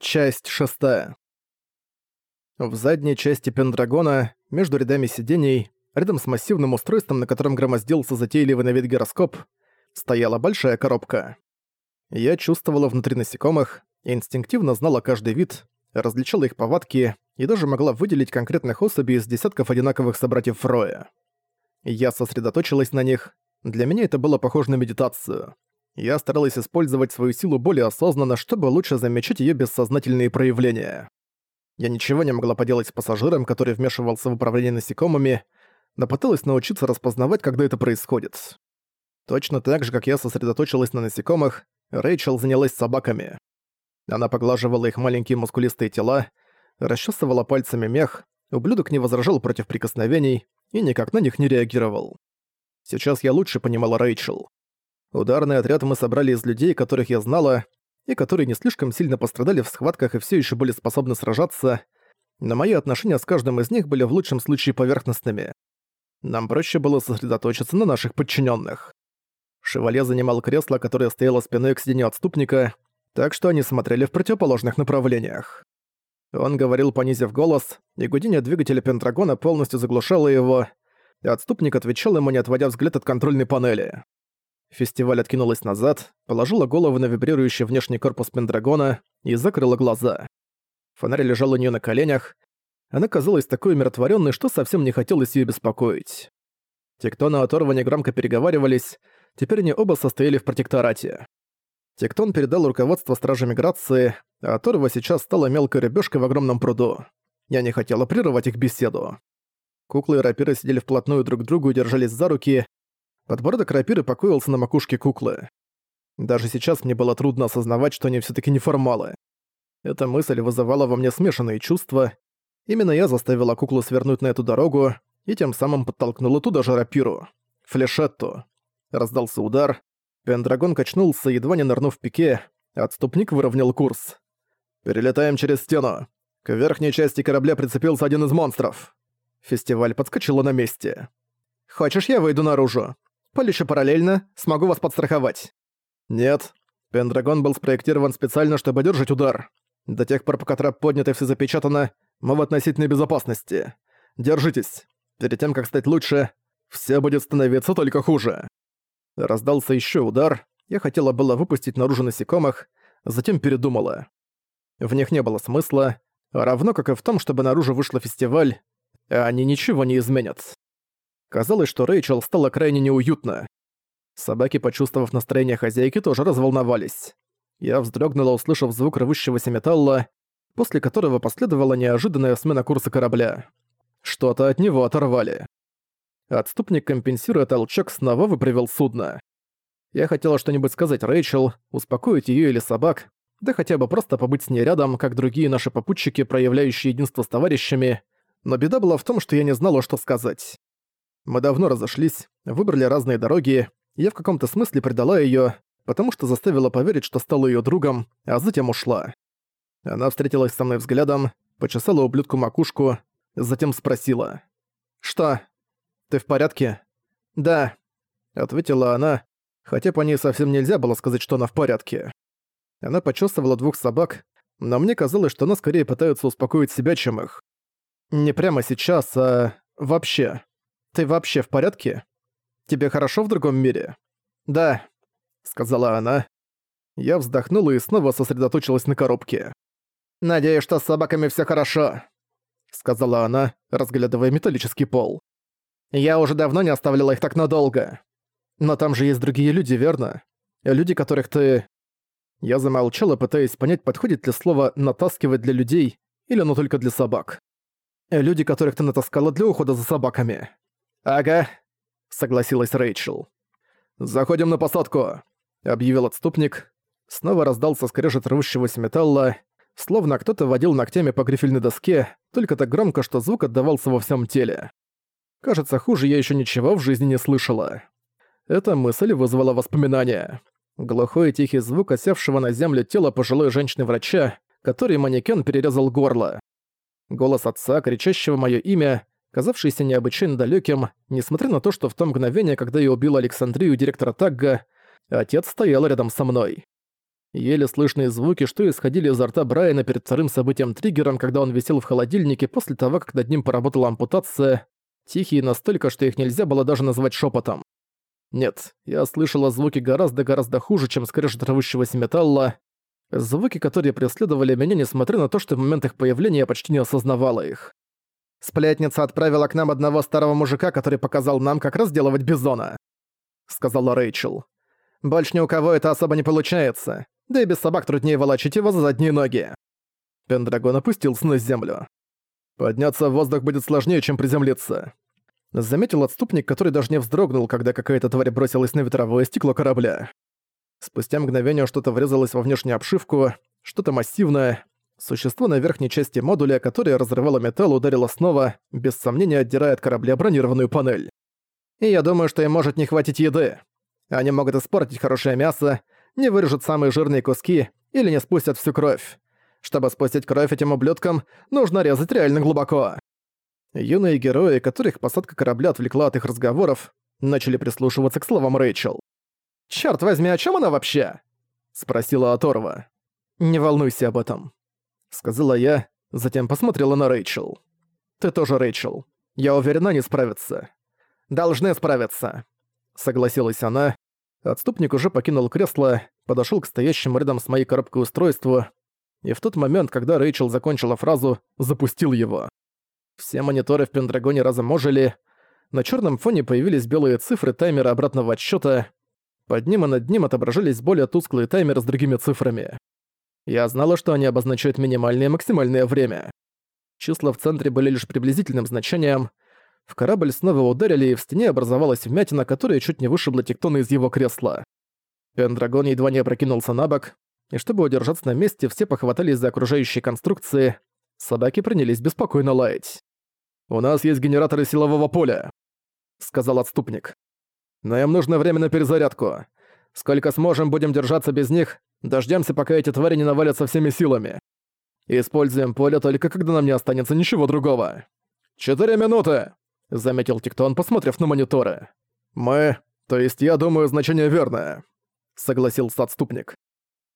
Часть шестая. В задней части Пендрагона, между рядами сидений, рядом с массивным устройством, на котором громоздился затейливый на вид гироскоп, стояла большая коробка. Я чувствовала внутри насекомых, инстинктивно знала каждый вид, различала их повадки и даже могла выделить конкретных особей из десятков одинаковых собратьев Фроя. Я сосредоточилась на них, для меня это было похоже на медитацию. Я старалась использовать свою силу более осознанно, чтобы лучше замечать её бессознательные проявления. Я ничего не могла поделать с пассажиром, который вмешивался в управление насекомыми, но пыталась научиться распознавать, когда это происходит. Точно так же, как я сосредоточилась на насекомых, Рэйчел занялась собаками. Она поглаживала их маленькие мускулистые тела, расчесывала пальцами мех, ублюдок не возражал против прикосновений и никак на них не реагировал. Сейчас я лучше понимала Рэйчел. Ударный отряд мы собрали из людей, которых я знала, и которые не слишком сильно пострадали в схватках и все еще были способны сражаться, но мои отношения с каждым из них были в лучшем случае поверхностными. Нам проще было сосредоточиться на наших подчиненных. Шевале занимал кресло, которое стояло спиной к сиденью отступника, так что они смотрели в противоположных направлениях. Он говорил, понизив голос, и гудение двигателя Пентрагона полностью заглушало его, и отступник отвечал ему, не отводя взгляд от контрольной панели. Фестиваль откинулась назад, положила голову на вибрирующий внешний корпус Пендрагона и закрыла глаза. Фонарь лежал у нее на коленях. Она казалась такой умиротворенной, что совсем не хотелось ее беспокоить. Те, кто на оторване громко переговаривались, теперь они оба состояли в протекторате. Тектон передал руководство Стражи Миграции, а Оторва сейчас стала мелкой рыбешкой в огромном пруду. Я не хотела прерывать их беседу. Куклы и рапиры сидели вплотную друг к другу и держались за руки, Подбородок рапиры покоился на макушке куклы. Даже сейчас мне было трудно осознавать, что они все таки неформалы. Эта мысль вызывала во мне смешанные чувства. Именно я заставила куклу свернуть на эту дорогу и тем самым подтолкнула туда же рапиру. Флешетту. Раздался удар. Пендрагон качнулся, едва не нырнув в пике. Отступник выровнял курс. «Перелетаем через стену. К верхней части корабля прицепился один из монстров». Фестиваль подскочила на месте. «Хочешь, я выйду наружу? Полечу параллельно, смогу вас подстраховать». «Нет. Пендрагон был спроектирован специально, чтобы держать удар. До тех пор, пока трап поднят и все запечатано, мы в относительной безопасности. Держитесь. Перед тем, как стать лучше, все будет становиться только хуже». Раздался еще удар. Я хотела было выпустить наружу насекомых, затем передумала. В них не было смысла, равно как и в том, чтобы наружу вышла фестиваль, а они ничего не изменят. Казалось, что Рэйчел стало крайне неуютно. Собаки, почувствовав настроение хозяйки, тоже разволновались. Я вздрогнула, услышав звук рвущегося металла, после которого последовала неожиданная смена курса корабля. Что-то от него оторвали. Отступник, компенсируя толчок, снова выправил судно. Я хотела что-нибудь сказать Рэйчел, успокоить её или собак, да хотя бы просто побыть с ней рядом, как другие наши попутчики, проявляющие единство с товарищами, но беда была в том, что я не знала, что сказать. Мы давно разошлись, выбрали разные дороги, я в каком-то смысле предала её, потому что заставила поверить, что стала её другом, а затем ушла. Она встретилась со мной взглядом, почесала ублюдку макушку, затем спросила. «Что? Ты в порядке?» «Да», — ответила она, хотя по ней совсем нельзя было сказать, что она в порядке. Она почесывала двух собак, но мне казалось, что она скорее пытается успокоить себя, чем их. Не прямо сейчас, а вообще. Ты вообще в порядке? Тебе хорошо в другом мире? Да, сказала она. Я вздохнула и снова сосредоточилась на коробке. Надеюсь, что с собаками все хорошо, сказала она, разглядывая металлический пол. Я уже давно не оставляла их так надолго. Но там же есть другие люди, верно? Люди, которых ты... Я замолчала, пытаясь понять, подходит ли слово «натаскивать» для людей или оно только для собак. Люди, которых ты натаскала для ухода за собаками. «Ага», — согласилась Рэйчел. «Заходим на посадку», — объявил отступник. Снова раздался скрежет рвущегося металла, словно кто-то водил ногтями по грифельной доске, только так громко, что звук отдавался во всем теле. Кажется, хуже я еще ничего в жизни не слышала. Эта мысль вызвала воспоминания. Глухой и тихий звук осевшего на землю тела пожилой женщины-врача, который манекен перерезал горло. Голос отца, кричащего мое имя, казавшийся необычайно далеким, несмотря на то, что в то мгновение, когда я убил Александрию директора Тагга, отец стоял рядом со мной. Еле слышные звуки, что исходили изо рта Брайана перед вторым событием-триггером, когда он висел в холодильнике после того, как над ним поработала ампутация, тихие настолько, что их нельзя было даже назвать шепотом. Нет, я слышала звуки гораздо-гораздо хуже, чем скрежет рвущегося металла. Звуки, которые преследовали меня, несмотря на то, что в момент их появления я почти не осознавала их. «Сплетница отправила к нам одного старого мужика, который показал нам, как разделывать бизона», — сказала Рэйчел. «Больше ни у кого это особо не получается. Да и без собак труднее волочить его за задние ноги. Пендрагон опустился на землю. Подняться в воздух будет сложнее, чем приземлиться. Заметил отступник, который даже не вздрогнул, когда какая-то тварь бросилась на ветровое стекло корабля. Спустя мгновение что-то врезалось во внешнюю обшивку, что-то массивное. Существо на верхней части модуля, которое разрывало металл, ударило снова, без сомнения отдирая от корабля бронированную панель. И я думаю, что им может не хватить еды. Они могут испортить хорошее мясо, не вырежут самые жирные куски или не спустят всю кровь. Чтобы спустить кровь этим ублюдкам, нужно резать реально глубоко. Юные герои, которых посадка корабля отвлекла от их разговоров, начали прислушиваться к словам Рэйчел. «Чёрт возьми, о чем она вообще?» — спросила Аторва. «Не волнуйся об этом», — сказала я, затем посмотрела на Рэйчел. «Ты тоже, Рэйчел. Я уверена, не справится». «Должны справиться», — согласилась она, Отступник уже покинул кресло, подошёл к стоящему рядом с моей коробкой устройству, и в тот момент, когда Рэйчел закончила фразу, запустил его. Все мониторы в Пендрагоне разом ожили, на чёрном фоне появились белые цифры таймера обратного отсчёта, под ним и над ним отображались более тусклые таймеры с другими цифрами. Я знала, что они обозначают минимальное и максимальное время. Числа в центре были лишь приблизительным значением, в корабль снова ударили, и в стене образовалась вмятина, которая чуть не вышибла тектона из его кресла. Пендрагон едва не опрокинулся на бок, и чтобы удержаться на месте, все похватались за окружающие конструкции. Собаки принялись беспокойно лаять. «У нас есть генераторы силового поля», — сказал отступник. «Но им нужно время на перезарядку. Сколько сможем, будем держаться без них, дождемся, пока эти твари не навалятся всеми силами. Используем поле только когда нам не останется ничего другого. Четыре минуты!» заметил Тиктон, посмотрев на мониторы. «Мы... То есть я думаю, значение верное», — согласился отступник.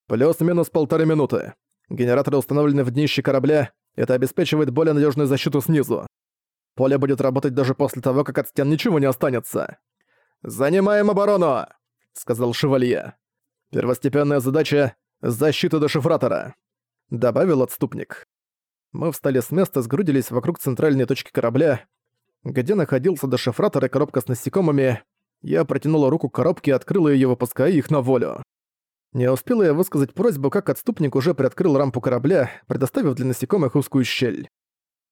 «Плюс-минус полторы минуты. Генераторы установлены в днище корабля, это обеспечивает более надежную защиту снизу. Поле будет работать даже после того, как от стен ничего не останется. «Занимаем оборону!» — сказал Шевалье. «Первостепенная задача — защита дешифратора», — добавил отступник. Мы встали с места, сгрудились вокруг центральной точки корабля, где находился дешифратор и коробка с насекомыми, я протянула руку к коробке и открыла её, выпуская их на волю. Не успела я высказать просьбу, как отступник уже приоткрыл рампу корабля, предоставив для насекомых узкую щель.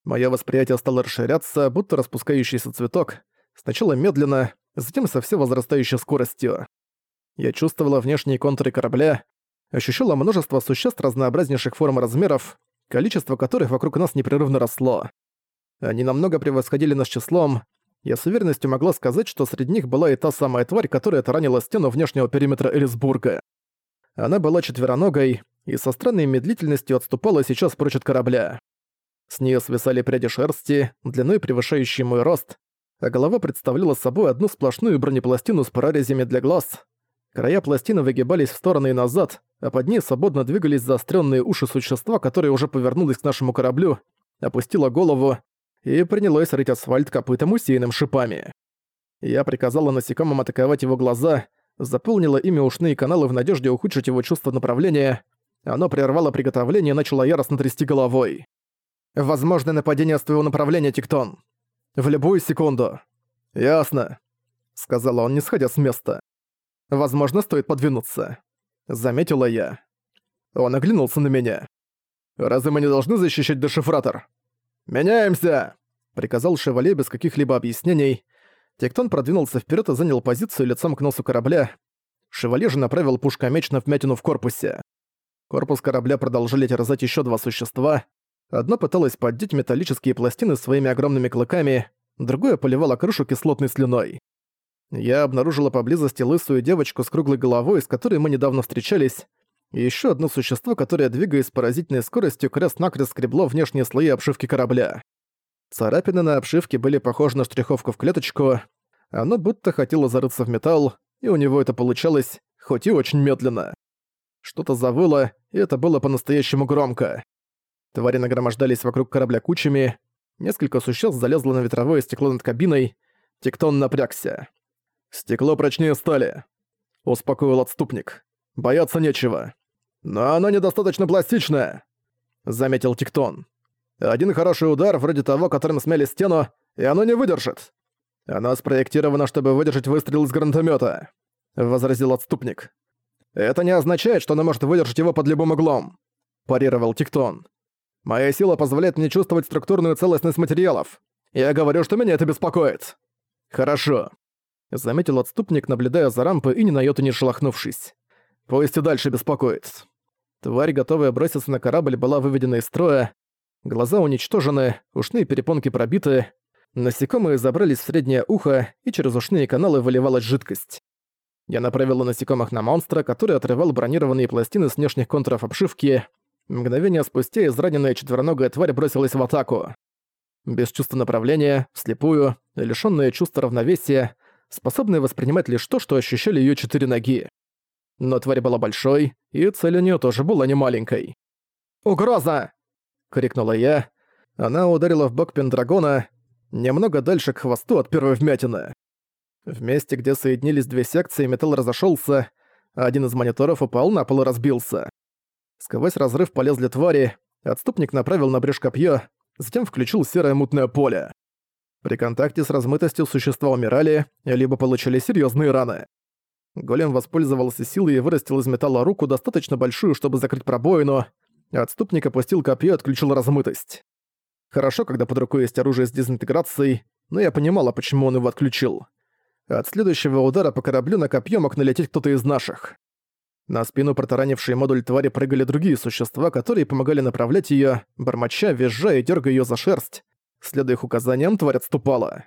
Моё восприятие стало расширяться, будто распускающийся цветок, сначала медленно, затем со все возрастающей скоростью. Я чувствовала внешние контуры корабля, ощущала множество существ разнообразнейших форм и размеров, количество которых вокруг нас непрерывно росло. Они намного превосходили нас числом. Я с уверенностью могла сказать, что среди них была и та самая тварь, которая таранила стену внешнего периметра Элисбурга. Она была четвероногой и со странной медлительностью отступала сейчас прочь от корабля. С нее свисали пряди шерсти, длиной превышающей мой рост, а голова представляла собой одну сплошную бронепластину с прорезями для глаз. Края пластины выгибались в стороны и назад, а под ней свободно двигались заостренные уши существа, которое уже повернулось к нашему кораблю, опустило голову и принялось рыть асфальт копытом, усеянным шипами. Я приказала насекомым атаковать его глаза, заполнила ими ушные каналы в надежде ухудшить его чувство направления. Оно прервало приготовление и начало яростно трясти головой. «Возможное нападение с твоего направления, Тиктон. В любую секунду». «Ясно», — сказала он, не сходя с места. «Возможно, стоит подвинуться», — заметила я. Он оглянулся на меня. «Разве мы не должны защищать дешифратор?» «Меняемся!» — приказал Шевале без каких-либо объяснений. Тектон продвинулся вперед и занял позицию лицом к носу корабля. Шевале же направил пушка-меч на вмятину в корпусе. Корпус корабля продолжили терзать еще два существа. Одно пыталось поддеть металлические пластины своими огромными клыками, другое поливало крышу кислотной слюной. Я обнаружила поблизости лысую девочку с круглой головой, с которой мы недавно встречались, и ещё одно существо, которое, двигаясь с поразительной скоростью, крест-накрест скребло внешние слои обшивки корабля. Царапины на обшивке были похожи на штриховку в клеточку, оно будто хотело зарыться в металл, и у него это получалось, хоть и очень медленно. Что-то завыло, и это было по-настоящему громко. Твари нагромождались вокруг корабля кучами, несколько существ залезло на ветровое стекло над кабиной, Тектон напрягся. «Стекло прочнее стали», — успокоил отступник. «Бояться нечего». «Но оно недостаточно пластичное», — заметил Тектон. «Один хороший удар, вроде того, которым смяли стену, и оно не выдержит. Оно спроектировано, чтобы выдержать выстрел из гранатомета», — возразил отступник. «Это не означает, что оно может выдержать его под любым углом», — парировал Тиктон. «Моя сила позволяет мне чувствовать структурную целостность материалов. Я говорю, что меня это беспокоит». «Хорошо», — заметил отступник, наблюдая за рампой и ни на йоту не шелохнувшись. «Пусть и дальше беспокоит». Тварь, готовая броситься на корабль, была выведена из строя. Глаза уничтожены, ушные перепонки пробиты. Насекомые забрались в среднее ухо, и через ушные каналы выливалась жидкость. Я направила насекомых на монстра, который отрывал бронированные пластины с внешних контуров обшивки. Мгновение спустя израненная четвероногая тварь бросилась в атаку. Без чувства направления, вслепую, лишённая чувства равновесия, способная воспринимать лишь то, что ощущали её четыре ноги. Но тварь была большой, и цель у неё тоже была немаленькой. «Угроза!» — крикнула я. Она ударила в бок Пендрагона, немного дальше к хвосту от первой вмятины. В месте, где соединились две секции, металл разошёлся, а один из мониторов упал на пол и разбился. Сквозь разрыв полезли твари, отступник направил на брешь копье, затем включил серое мутное поле. При контакте с размытостью существа умирали, либо получили серьезные раны. Голем воспользовался силой и вырастил из металла руку достаточно большую, чтобы закрыть пробоину. Отступник опустил копье и отключил размытость. Хорошо, когда под рукой есть оружие с дезинтеграцией, но я понимала, почему он его отключил. От следующего удара по кораблю на копье мог налететь кто-то из наших. На спину протаранившей модуль твари прыгали другие существа, которые помогали направлять её, бормоча, визжа и дергая её за шерсть. Следуя их указаниям, тварь отступала.